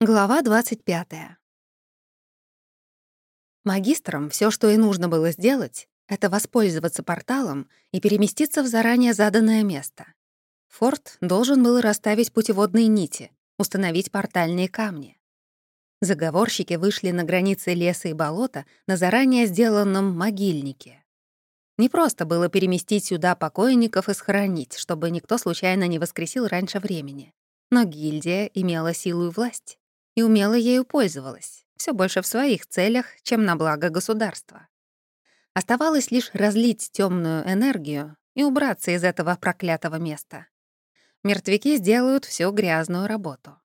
Глава 25. Магистрам все, что и нужно было сделать, это воспользоваться порталом и переместиться в заранее заданное место. Форт должен был расставить путеводные нити, установить портальные камни. Заговорщики вышли на границы леса и болота на заранее сделанном могильнике. Не просто было переместить сюда покойников и схоронить, чтобы никто случайно не воскресил раньше времени. Но гильдия имела силу и власть и умело ею пользовалась, все больше в своих целях, чем на благо государства. Оставалось лишь разлить темную энергию и убраться из этого проклятого места. Мертвяки сделают всю грязную работу.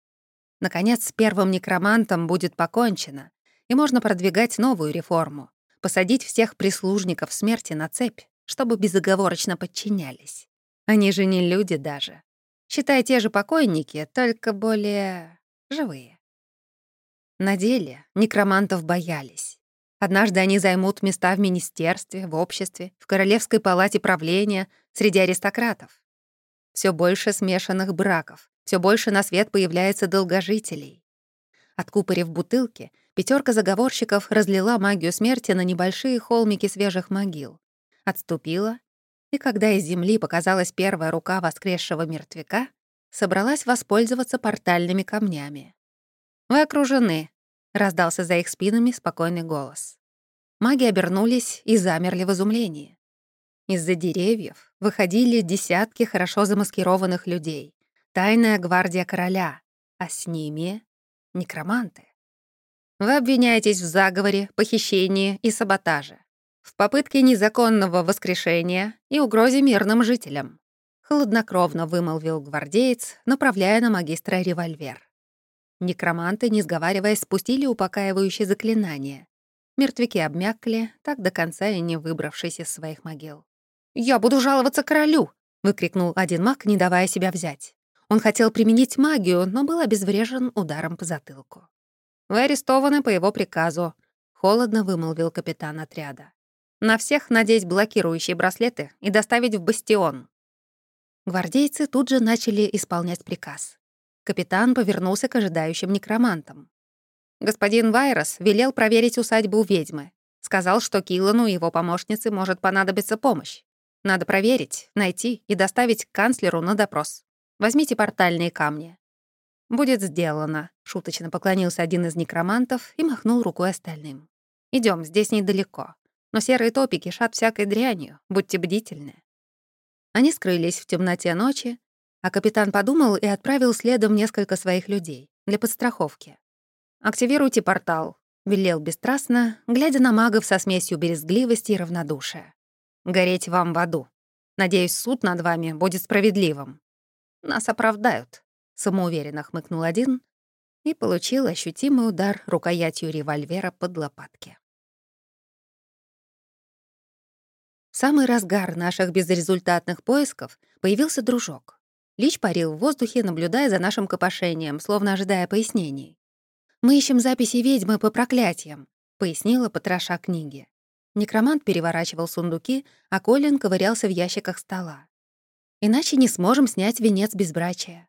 Наконец, с первым некромантом будет покончено, и можно продвигать новую реформу, посадить всех прислужников смерти на цепь, чтобы безоговорочно подчинялись. Они же не люди даже. Считай, те же покойники, только более живые. На деле некромантов боялись. Однажды они займут места в министерстве, в обществе, в королевской палате правления, среди аристократов. Все больше смешанных браков, все больше на свет появляется долгожителей. Откупорив бутылки, пятерка заговорщиков разлила магию смерти на небольшие холмики свежих могил. Отступила, и когда из земли показалась первая рука воскресшего мертвяка, собралась воспользоваться портальными камнями. «Вы окружены», — раздался за их спинами спокойный голос. Маги обернулись и замерли в изумлении. Из-за деревьев выходили десятки хорошо замаскированных людей, тайная гвардия короля, а с ними — некроманты. Вы обвиняетесь в заговоре, похищении и саботаже, в попытке незаконного воскрешения и угрозе мирным жителям. Хладнокровно вымолвил гвардеец, направляя на магистра револьвер. Некроманты, не сговариваясь, спустили упокаивающее заклинание. Мертвяки обмякли, так до конца и не выбравшись из своих могил. «Я буду жаловаться королю!» — выкрикнул один маг, не давая себя взять. Он хотел применить магию, но был обезврежен ударом по затылку. «Вы арестованы по его приказу», — холодно вымолвил капитан отряда. «На всех надеть блокирующие браслеты и доставить в бастион». Гвардейцы тут же начали исполнять приказ. Капитан повернулся к ожидающим некромантам. Господин Вайрос велел проверить усадьбу ведьмы. Сказал, что Киллану и его помощнице может понадобиться помощь. Надо проверить, найти и доставить к канцлеру на допрос. Возьмите портальные камни. «Будет сделано», — шуточно поклонился один из некромантов и махнул рукой остальным. Идем, здесь недалеко. Но серые топи кишат всякой дрянью, будьте бдительны». Они скрылись в темноте ночи, а капитан подумал и отправил следом несколько своих людей для подстраховки. «Активируйте портал», — велел бесстрастно, глядя на магов со смесью березгливости и равнодушия. «Гореть вам в аду. Надеюсь, суд над вами будет справедливым. Нас оправдают», — самоуверенно хмыкнул один и получил ощутимый удар рукоятью револьвера под лопатки. В самый разгар наших безрезультатных поисков появился дружок. Лич парил в воздухе, наблюдая за нашим копошением, словно ожидая пояснений. «Мы ищем записи ведьмы по проклятиям», — пояснила потроша книги. Некромант переворачивал сундуки, а Колин ковырялся в ящиках стола. «Иначе не сможем снять венец безбрачия».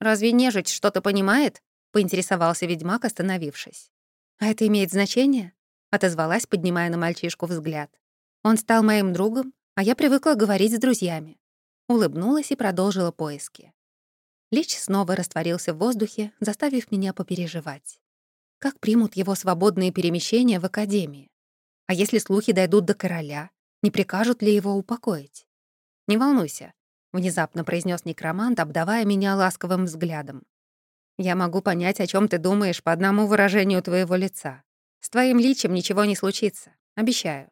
«Разве нежить что-то понимает?» — поинтересовался ведьмак, остановившись. «А это имеет значение?» — отозвалась, поднимая на мальчишку взгляд. «Он стал моим другом, а я привыкла говорить с друзьями улыбнулась и продолжила поиски. Лич снова растворился в воздухе, заставив меня попереживать. Как примут его свободные перемещения в Академии? А если слухи дойдут до короля, не прикажут ли его упокоить? «Не волнуйся», — внезапно произнес некромант, обдавая меня ласковым взглядом. «Я могу понять, о чем ты думаешь по одному выражению твоего лица. С твоим личем ничего не случится, обещаю».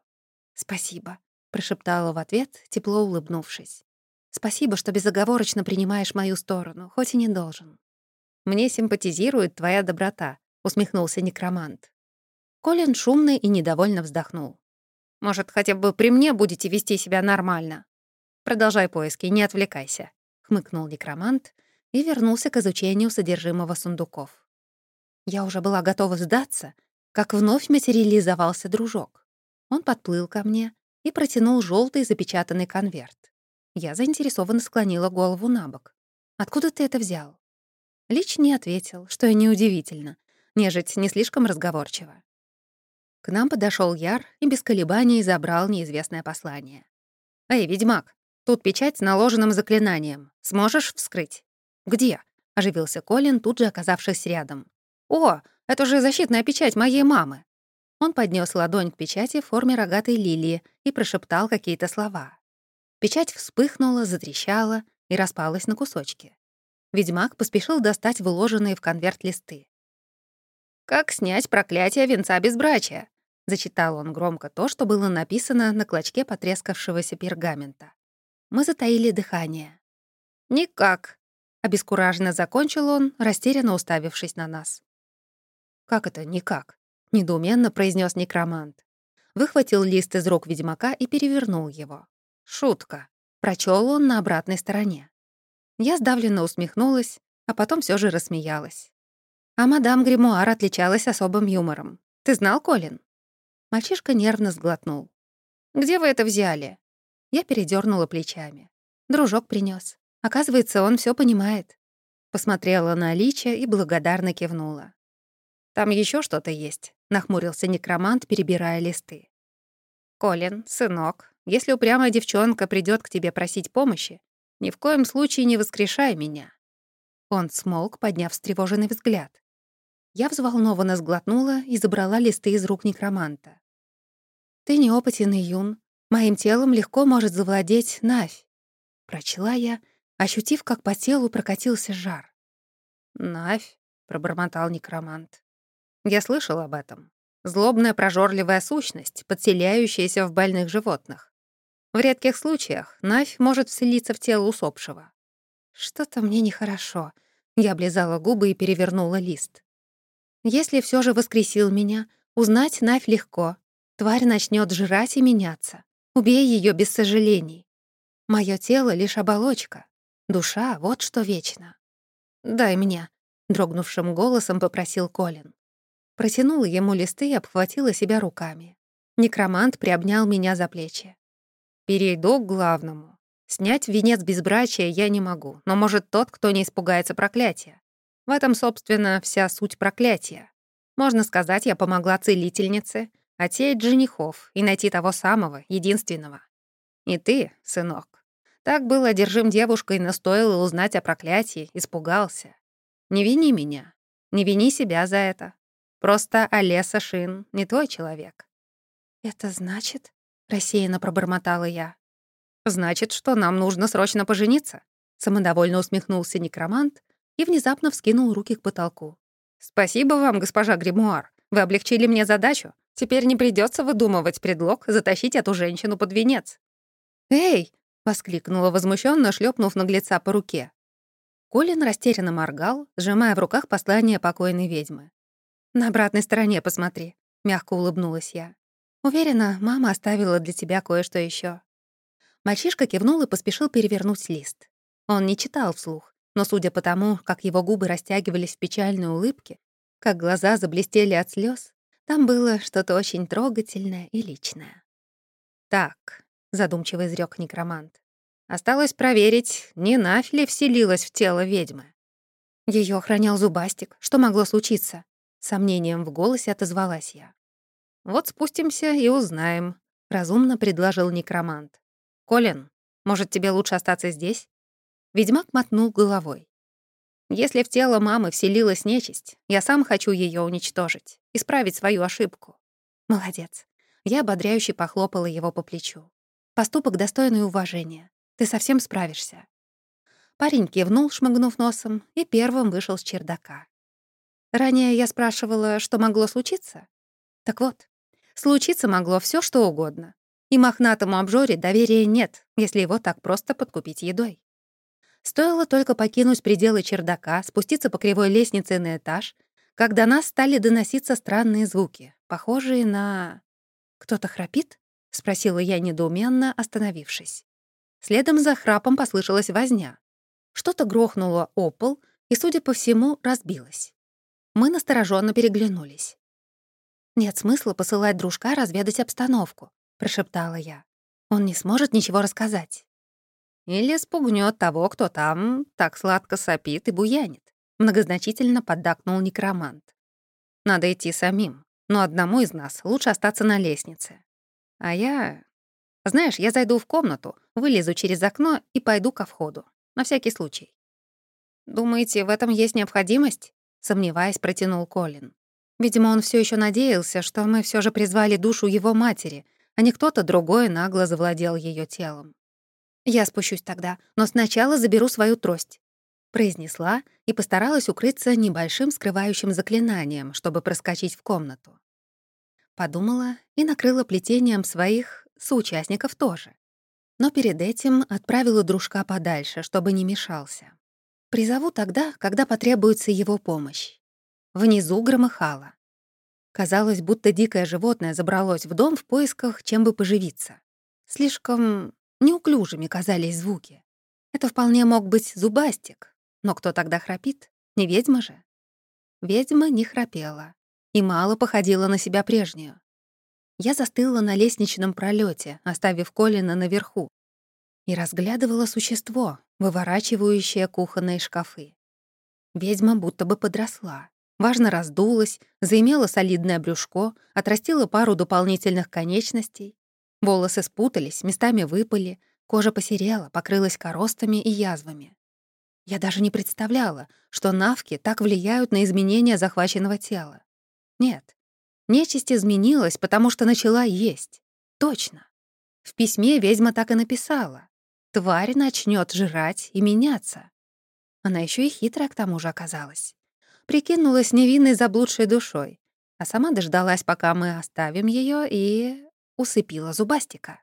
«Спасибо», — прошептала в ответ, тепло улыбнувшись. Спасибо, что безоговорочно принимаешь мою сторону, хоть и не должен. Мне симпатизирует твоя доброта, усмехнулся некромант. Колин шумно и недовольно вздохнул. Может, хотя бы при мне будете вести себя нормально? Продолжай поиски, не отвлекайся, хмыкнул некромант и вернулся к изучению содержимого сундуков. Я уже была готова сдаться, как вновь материализовался дружок. Он подплыл ко мне и протянул желтый запечатанный конверт. Я заинтересованно склонила голову на бок. «Откуда ты это взял?» Лич не ответил, что и неудивительно. Нежить не слишком разговорчива. К нам подошел Яр и без колебаний забрал неизвестное послание. «Эй, ведьмак, тут печать с наложенным заклинанием. Сможешь вскрыть?» «Где?» — оживился Колин, тут же оказавшись рядом. «О, это же защитная печать моей мамы!» Он поднес ладонь к печати в форме рогатой лилии и прошептал какие-то слова. Печать вспыхнула, затрещала и распалась на кусочки. Ведьмак поспешил достать вложенные в конверт листы. «Как снять проклятие венца безбрачия?» — зачитал он громко то, что было написано на клочке потрескавшегося пергамента. Мы затаили дыхание. «Никак», — обескураженно закончил он, растерянно уставившись на нас. «Как это никак?» — недоуменно произнес некромант. Выхватил лист из рук ведьмака и перевернул его. «Шутка», — прочел он на обратной стороне. Я сдавленно усмехнулась, а потом все же рассмеялась. А мадам Гримуар отличалась особым юмором. Ты знал, Колин? Мальчишка нервно сглотнул. «Где вы это взяли?» Я передернула плечами. Дружок принес. Оказывается, он все понимает. Посмотрела на Лича и благодарно кивнула. «Там еще что-то есть», — нахмурился некромант, перебирая листы. «Колин, сынок, если упрямая девчонка придет к тебе просить помощи, ни в коем случае не воскрешай меня». Он смолк, подняв встревоженный взгляд. Я взволнованно сглотнула и забрала листы из рук некроманта. «Ты неопытен юн. Моим телом легко может завладеть Навь», — прочла я, ощутив, как по телу прокатился жар. «Навь», — пробормотал некромант. «Я слышал об этом. Злобная прожорливая сущность, подселяющаяся в больных животных. В редких случаях Навь может вселиться в тело усопшего». «Что-то мне нехорошо», — я облизала губы и перевернула лист. Если все же воскресил меня, узнать Навь легко. Тварь начнет жрать и меняться. Убей ее без сожалений. Мое тело — лишь оболочка. Душа — вот что вечно. «Дай мне», — дрогнувшим голосом попросил Колин. Протянула ему листы и обхватила себя руками. Некромант приобнял меня за плечи. «Перейду к главному. Снять венец безбрачия я не могу, но, может, тот, кто не испугается проклятия. В этом, собственно, вся суть проклятия. Можно сказать, я помогла целительнице отсеять женихов и найти того самого, единственного. И ты, сынок, так был одержим девушкой, но стоило узнать о проклятии, испугался. Не вини меня, не вини себя за это. Просто Олеса Шин не твой человек. «Это значит?» — рассеянно пробормотала я. «Значит, что нам нужно срочно пожениться», — самодовольно усмехнулся некромант и внезапно вскинул руки к потолку. «Спасибо вам, госпожа Гримуар. Вы облегчили мне задачу. Теперь не придется выдумывать предлог затащить эту женщину под венец». «Эй!» — воскликнула возмущенно, шлепнув наглеца по руке. Колин растерянно моргал, сжимая в руках послание покойной ведьмы. «На обратной стороне посмотри», — мягко улыбнулась я. «Уверена, мама оставила для тебя кое-что еще. Мальчишка кивнул и поспешил перевернуть лист. Он не читал вслух, но судя по тому, как его губы растягивались в печальной улыбке, как глаза заблестели от слез, там было что-то очень трогательное и личное. «Так», — задумчиво изрек некромант, «осталось проверить, не Нафь ли вселилась в тело ведьмы». Ее охранял зубастик. Что могло случиться? Сомнением в голосе отозвалась я. «Вот спустимся и узнаем», — разумно предложил некромант. «Колин, может, тебе лучше остаться здесь? Ведьмак мотнул головой. «Если в тело мамы вселилась нечисть, я сам хочу ее уничтожить, исправить свою ошибку». «Молодец». Я ободряюще похлопала его по плечу. «Поступок достойный уважения. Ты совсем справишься». Парень кивнул, шмыгнув носом, и первым вышел с чердака. Ранее я спрашивала, что могло случиться. Так вот, случиться могло все, что угодно. И мохнатому обжоре доверия нет, если его так просто подкупить едой. Стоило только покинуть пределы чердака, спуститься по кривой лестнице на этаж, когда нас стали доноситься странные звуки, похожие на... «Кто-то храпит?» — спросила я недоуменно, остановившись. Следом за храпом послышалась возня. Что-то грохнуло о пол и, судя по всему, разбилось. Мы настороженно переглянулись. «Нет смысла посылать дружка разведать обстановку», — прошептала я. «Он не сможет ничего рассказать». Или спугнет того, кто там так сладко сопит и буянит. Многозначительно поддакнул некромант. Надо идти самим, но одному из нас лучше остаться на лестнице. А я... Знаешь, я зайду в комнату, вылезу через окно и пойду ко входу. На всякий случай. «Думаете, в этом есть необходимость?» Сомневаясь, протянул Колин. Видимо, он все еще надеялся, что мы все же призвали душу его матери, а не кто-то другой нагло завладел ее телом. «Я спущусь тогда, но сначала заберу свою трость», — произнесла и постаралась укрыться небольшим скрывающим заклинанием, чтобы проскочить в комнату. Подумала и накрыла плетением своих соучастников тоже. Но перед этим отправила дружка подальше, чтобы не мешался. Призову тогда, когда потребуется его помощь. Внизу громыхало. Казалось, будто дикое животное забралось в дом в поисках, чем бы поживиться. Слишком неуклюжими казались звуки. Это вполне мог быть зубастик. Но кто тогда храпит? Не ведьма же? Ведьма не храпела и мало походила на себя прежнюю. Я застыла на лестничном пролете, оставив Колина наверху, и разглядывала существо, выворачивающее кухонные шкафы. Ведьма будто бы подросла. Важно раздулась, заимела солидное брюшко, отрастила пару дополнительных конечностей. Волосы спутались, местами выпали, кожа посерела, покрылась коростами и язвами. Я даже не представляла, что навки так влияют на изменения захваченного тела. Нет, Нечисть изменилась, потому что начала есть. Точно. В письме ведьма так и написала. Тварь начнет жрать и меняться. Она еще и хитрая к тому же оказалась. Прикинулась невинной заблудшей душой, а сама дождалась, пока мы оставим ее, и усыпила зубастика.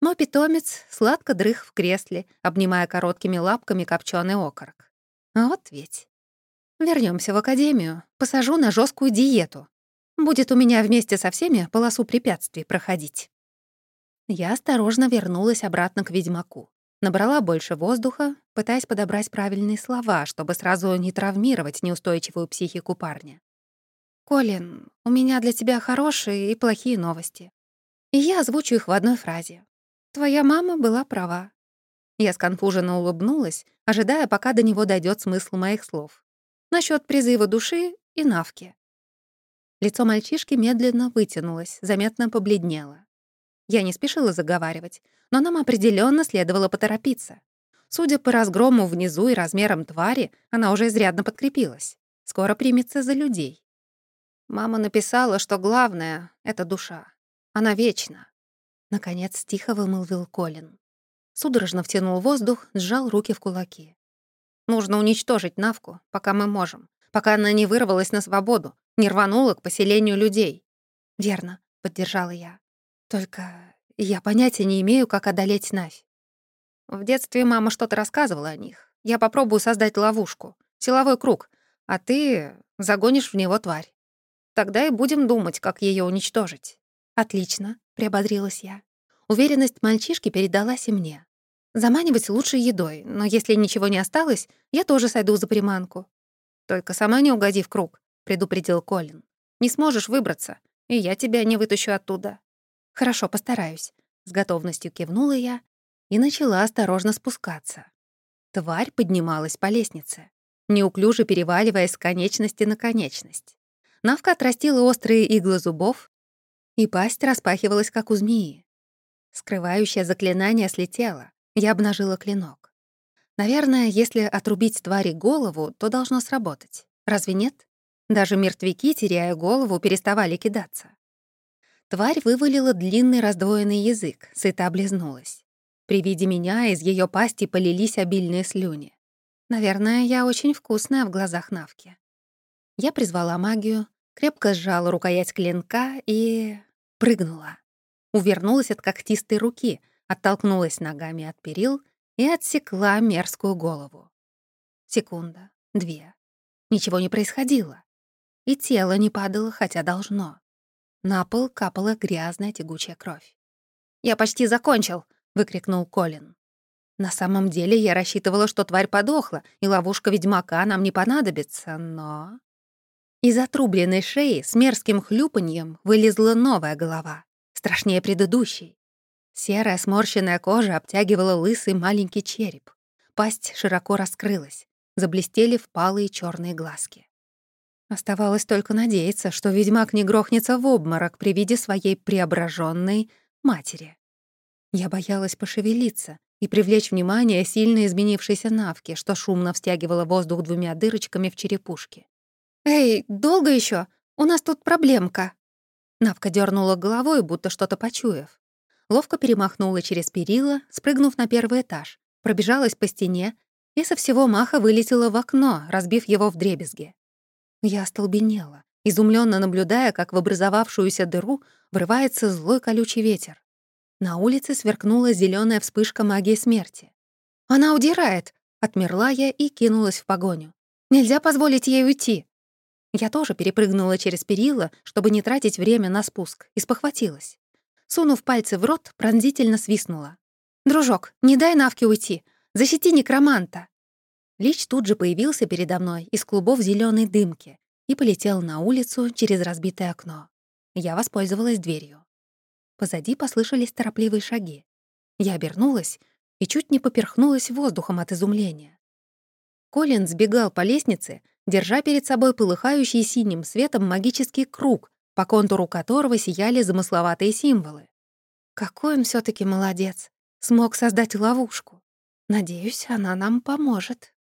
Мой питомец сладко дрых в кресле, обнимая короткими лапками копченый окорок. Вот ведь. Вернемся в академию, посажу на жесткую диету, Будет у меня вместе со всеми полосу препятствий проходить. Я осторожно вернулась обратно к ведьмаку. Набрала больше воздуха, пытаясь подобрать правильные слова, чтобы сразу не травмировать неустойчивую психику парня. «Колин, у меня для тебя хорошие и плохие новости. И я озвучу их в одной фразе. Твоя мама была права». Я сконфуженно улыбнулась, ожидая, пока до него дойдет смысл моих слов. Насчет призыва души и навки. Лицо мальчишки медленно вытянулось, заметно побледнело. Я не спешила заговаривать, но нам определенно следовало поторопиться. Судя по разгрому внизу и размерам твари, она уже изрядно подкрепилась. Скоро примется за людей. Мама написала, что главное — это душа. Она вечна. Наконец тихо вымолвил Колин. Судорожно втянул воздух, сжал руки в кулаки. Нужно уничтожить Навку, пока мы можем, пока она не вырвалась на свободу, не рванула к поселению людей. «Верно», — поддержала я. «Только я понятия не имею, как одолеть Навь. В детстве мама что-то рассказывала о них. Я попробую создать ловушку, силовой круг, а ты загонишь в него тварь. Тогда и будем думать, как ее уничтожить». «Отлично», — приободрилась я. Уверенность мальчишки передалась и мне. Заманивать лучше едой, но если ничего не осталось, я тоже сойду за приманку. Только сама не угоди в круг предупредил Колин. «Не сможешь выбраться, и я тебя не вытащу оттуда». «Хорошо, постараюсь», — с готовностью кивнула я и начала осторожно спускаться. Тварь поднималась по лестнице, неуклюже переваливаясь с конечности на конечность. Навка отрастила острые иглы зубов, и пасть распахивалась, как у змеи. Скрывающее заклинание слетело, я обнажила клинок. Наверное, если отрубить твари голову, то должно сработать. Разве нет? Даже мертвяки, теряя голову, переставали кидаться. Тварь вывалила длинный раздвоенный язык, сыто облизнулась. При виде меня из ее пасти полились обильные слюни. Наверное, я очень вкусная в глазах Навки. Я призвала магию, крепко сжала рукоять клинка и... прыгнула. Увернулась от когтистой руки, оттолкнулась ногами от перил и отсекла мерзкую голову. Секунда, две. Ничего не происходило и тело не падало, хотя должно. На пол капала грязная тягучая кровь. «Я почти закончил!» — выкрикнул Колин. На самом деле я рассчитывала, что тварь подохла, и ловушка ведьмака нам не понадобится, но... Из отрубленной шеи с мерзким хлюпаньем вылезла новая голова, страшнее предыдущей. Серая сморщенная кожа обтягивала лысый маленький череп. Пасть широко раскрылась. заблестели впалые черные глазки. Оставалось только надеяться, что ведьмак не грохнется в обморок при виде своей преображенной матери. Я боялась пошевелиться и привлечь внимание сильно изменившейся Навки, что шумно встягивала воздух двумя дырочками в черепушке. «Эй, долго еще? У нас тут проблемка!» Навка дернула головой, будто что-то почуяв. Ловко перемахнула через перила, спрыгнув на первый этаж, пробежалась по стене и со всего маха вылетела в окно, разбив его в дребезги. Я остолбенела, изумленно наблюдая, как в образовавшуюся дыру врывается злой колючий ветер. На улице сверкнула зеленая вспышка магии смерти. «Она удирает!» — отмерла я и кинулась в погоню. «Нельзя позволить ей уйти!» Я тоже перепрыгнула через перила, чтобы не тратить время на спуск, и спохватилась. Сунув пальцы в рот, пронзительно свистнула. «Дружок, не дай Навке уйти! Защити некроманта!» Лич тут же появился передо мной из клубов зеленой дымки и полетел на улицу через разбитое окно. Я воспользовалась дверью. Позади послышались торопливые шаги. Я обернулась и чуть не поперхнулась воздухом от изумления. Колин сбегал по лестнице, держа перед собой полыхающий синим светом магический круг, по контуру которого сияли замысловатые символы. Какой он все таки молодец! Смог создать ловушку. Надеюсь, она нам поможет.